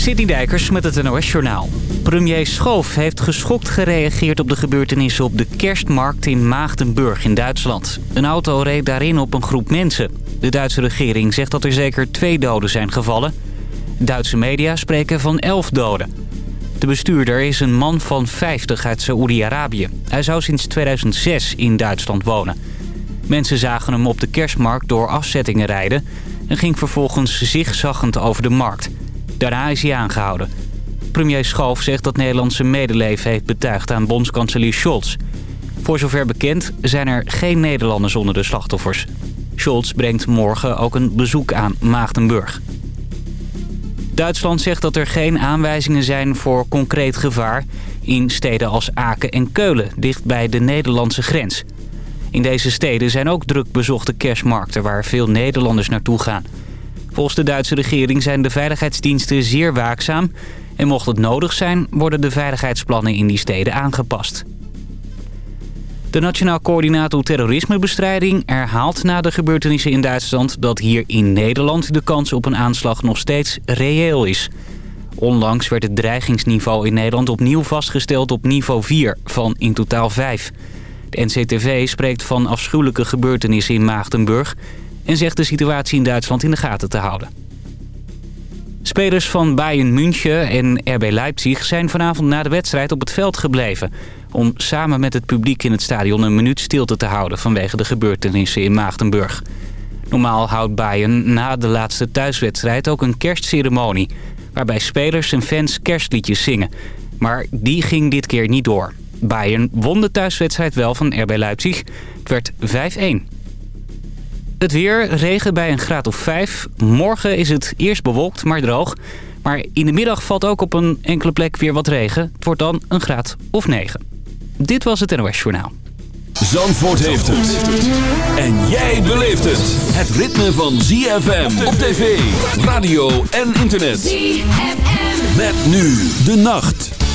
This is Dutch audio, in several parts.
Sidney Dijkers met het NOS-journaal. Premier Schoof heeft geschokt gereageerd op de gebeurtenissen op de kerstmarkt in Maagdenburg in Duitsland. Een auto reed daarin op een groep mensen. De Duitse regering zegt dat er zeker twee doden zijn gevallen. Duitse media spreken van elf doden. De bestuurder is een man van 50 uit Saoedi-Arabië. Hij zou sinds 2006 in Duitsland wonen. Mensen zagen hem op de kerstmarkt door afzettingen rijden... en ging vervolgens zigzaggend over de markt... Daarna is hij aangehouden. Premier Schoof zegt dat Nederland zijn medeleven heeft betuigd aan bondskanselier Scholz. Voor zover bekend zijn er geen Nederlanders onder de slachtoffers. Scholz brengt morgen ook een bezoek aan Maagdenburg. Duitsland zegt dat er geen aanwijzingen zijn voor concreet gevaar... in steden als Aken en Keulen, dicht bij de Nederlandse grens. In deze steden zijn ook druk bezochte kerstmarkten... waar veel Nederlanders naartoe gaan... Volgens de Duitse regering zijn de veiligheidsdiensten zeer waakzaam... en mocht het nodig zijn, worden de veiligheidsplannen in die steden aangepast. De Nationaal Coördinator Terrorismebestrijding herhaalt na de gebeurtenissen in Duitsland... dat hier in Nederland de kans op een aanslag nog steeds reëel is. Onlangs werd het dreigingsniveau in Nederland opnieuw vastgesteld op niveau 4 van in totaal 5. De NCTV spreekt van afschuwelijke gebeurtenissen in Maagdenburg en zegt de situatie in Duitsland in de gaten te houden. Spelers van Bayern München en RB Leipzig zijn vanavond na de wedstrijd op het veld gebleven... om samen met het publiek in het stadion een minuut stilte te houden... vanwege de gebeurtenissen in Maagdenburg. Normaal houdt Bayern na de laatste thuiswedstrijd ook een kerstceremonie... waarbij spelers en fans kerstliedjes zingen. Maar die ging dit keer niet door. Bayern won de thuiswedstrijd wel van RB Leipzig. Het werd 5-1. Het weer, regen bij een graad of 5. Morgen is het eerst bewolkt, maar droog. Maar in de middag valt ook op een enkele plek weer wat regen. Het wordt dan een graad of 9. Dit was het NOS Journaal. Zandvoort heeft het. En jij beleeft het. Het ritme van ZFM op tv, radio en internet. ZFM. Met nu de nacht.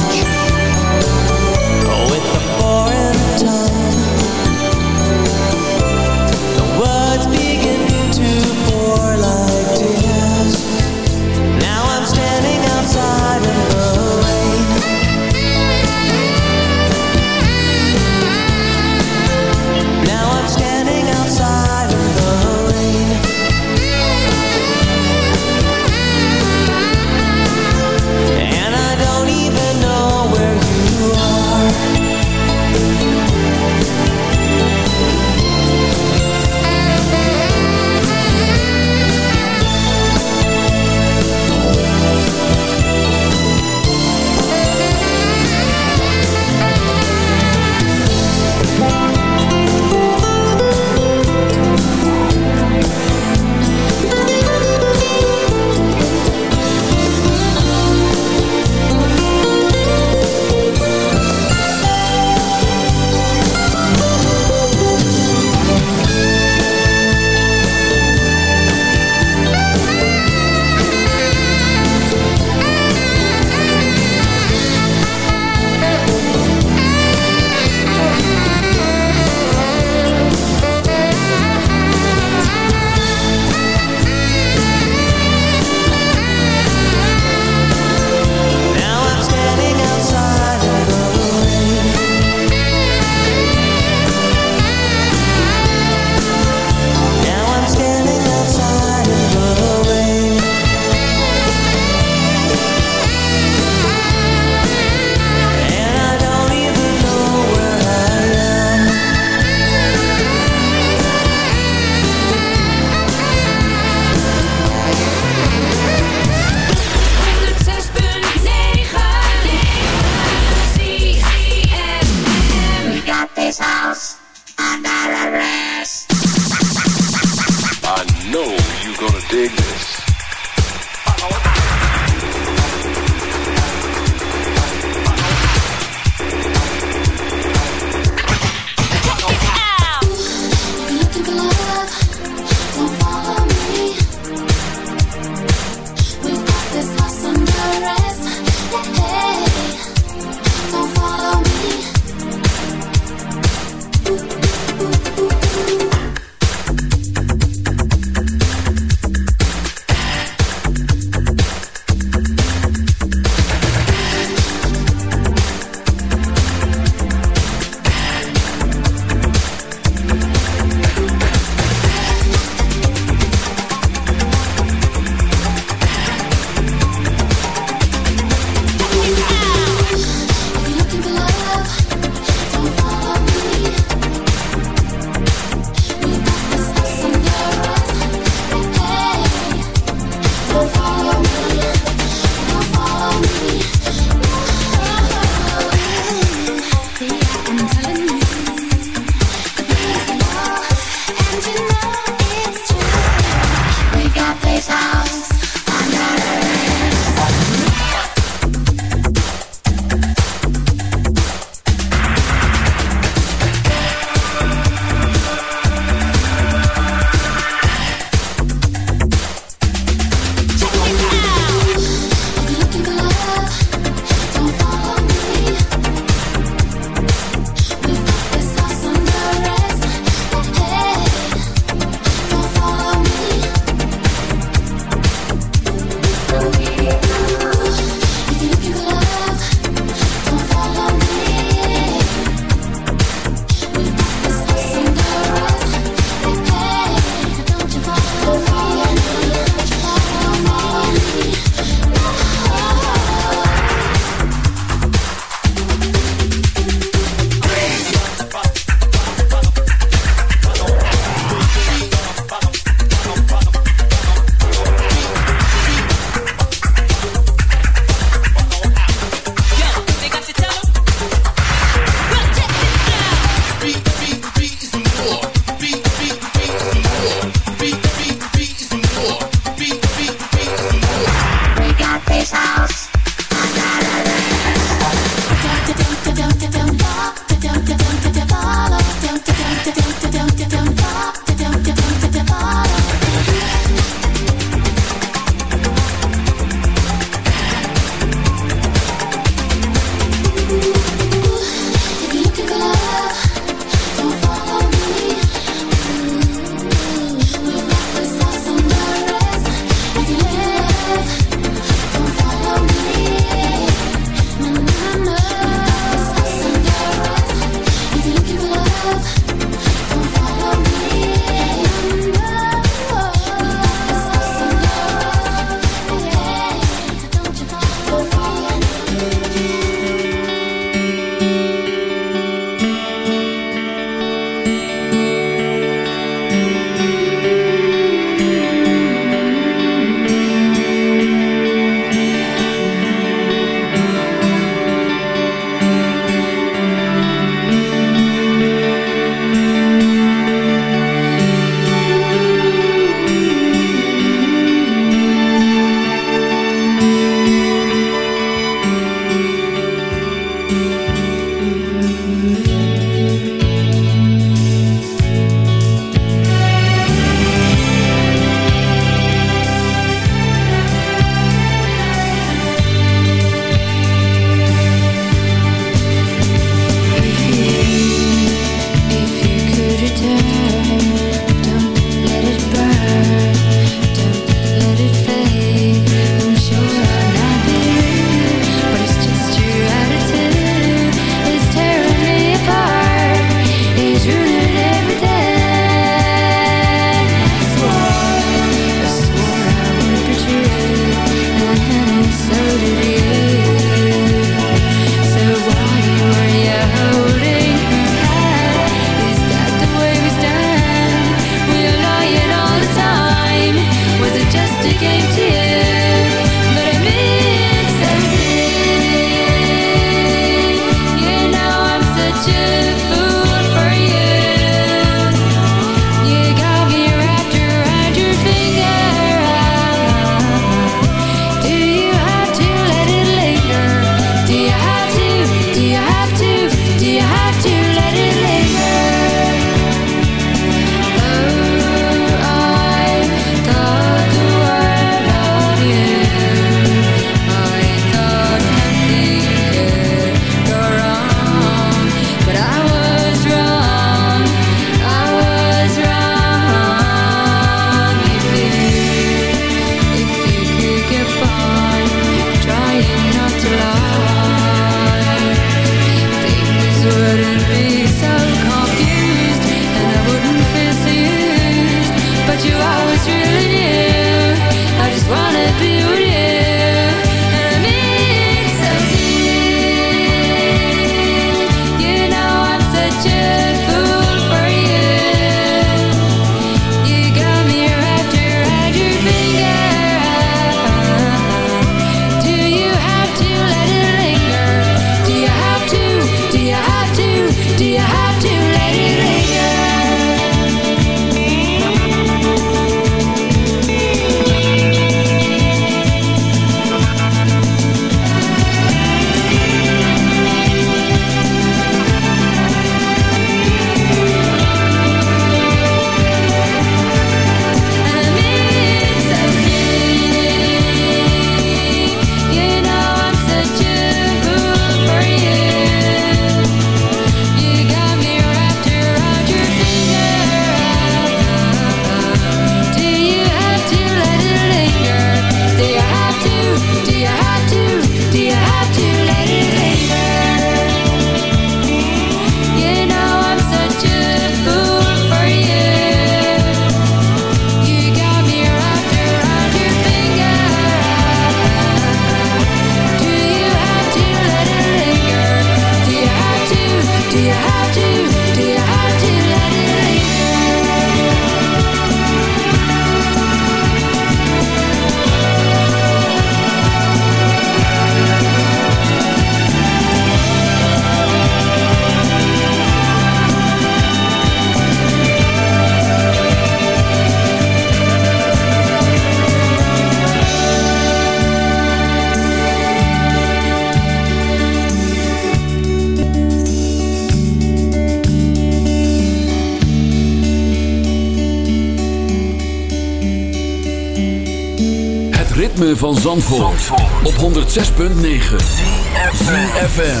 Van Zandvoort, op 106.9 CFFM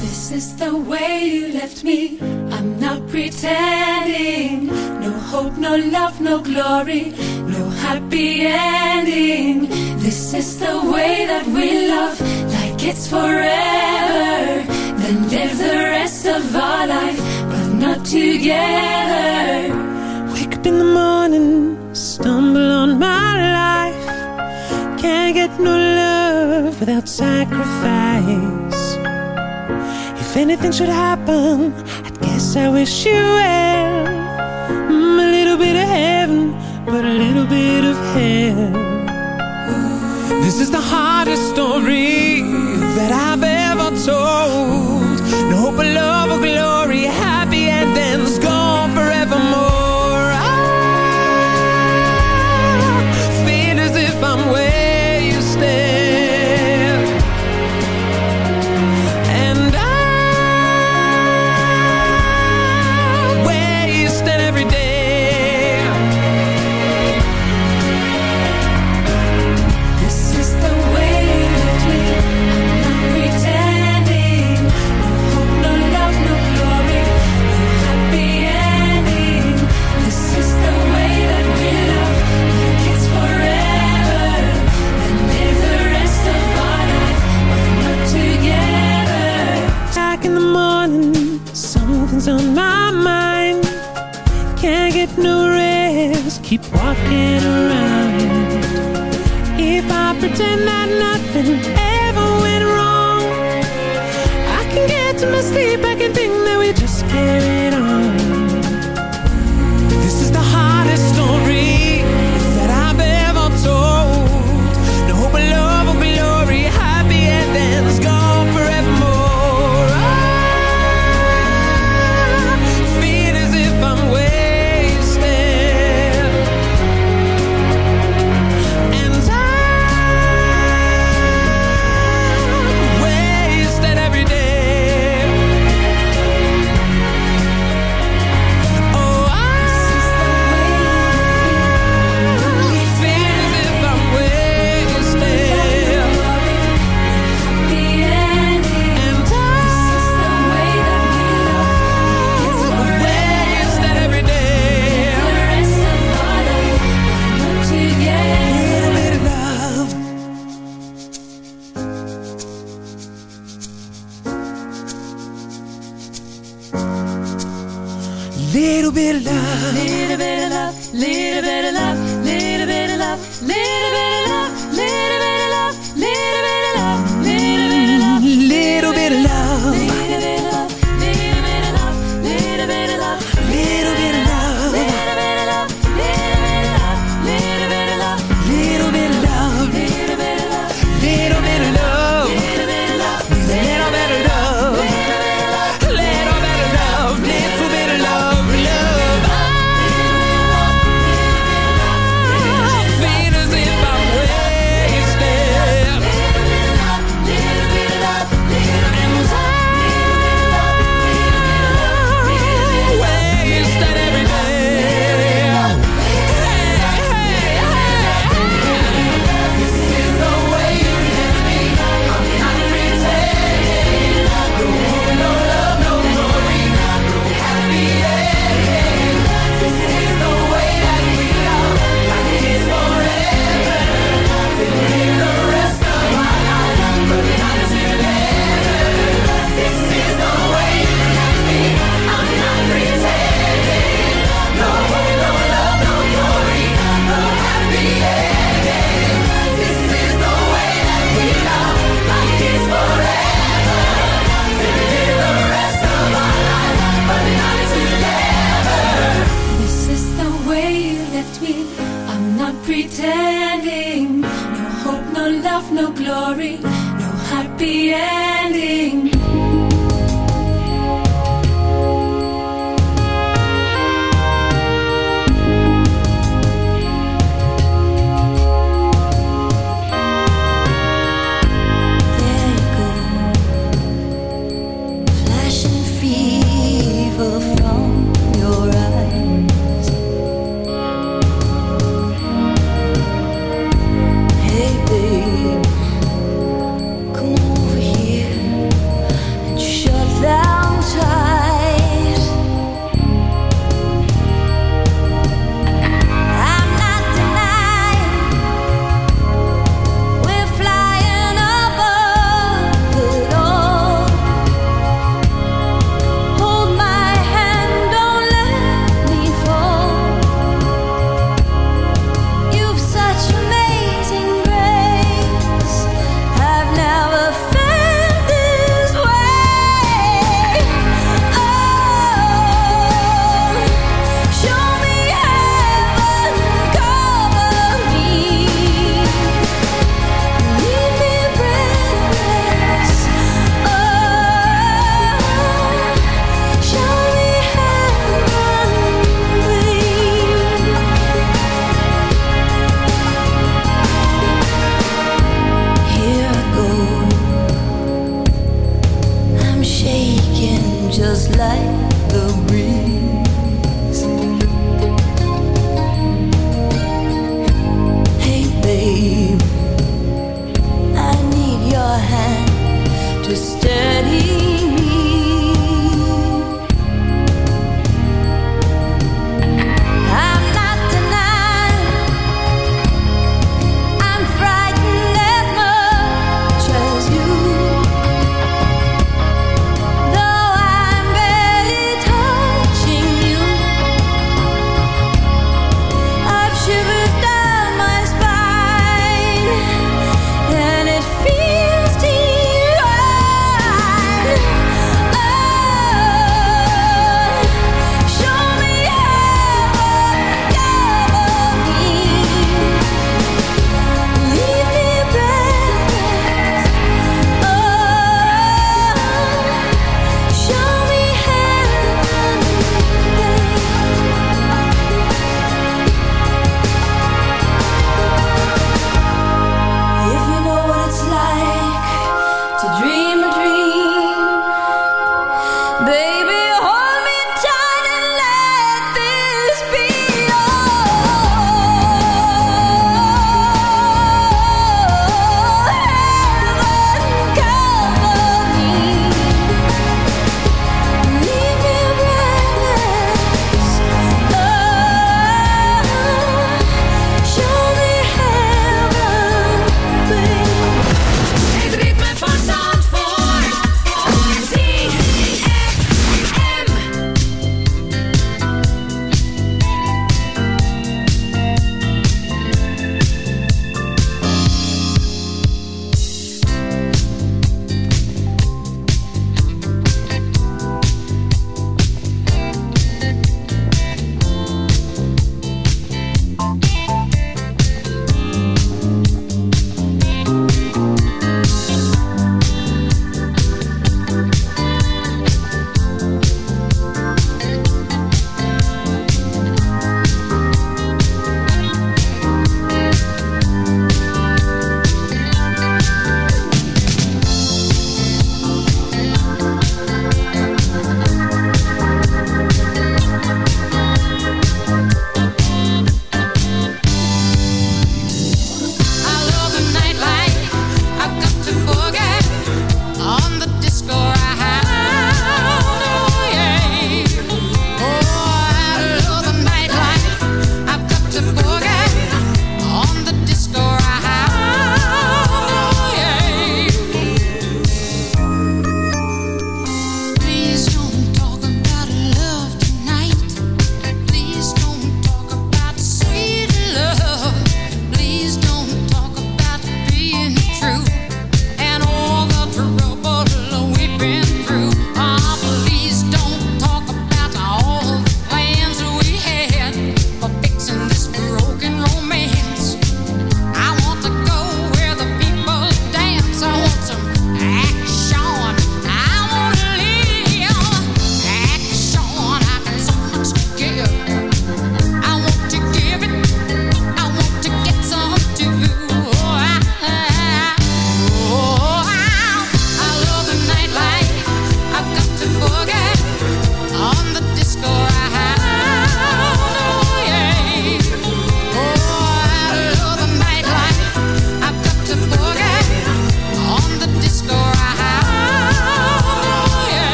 This is the way you left me. I'm not pretending. No hope, no love, no glory. No happy ending. This is the way that we love. Like it's forever. Then live the rest of our life But not together. Wake up in the morning Stumble on my life. Can't get no love without sacrifice. If anything should happen I guess I wish you well. Mm, A little bit of heaven But a little bit of hell. This is the hardest story That I've ever told keep walking around. If I pretend that nothing Baby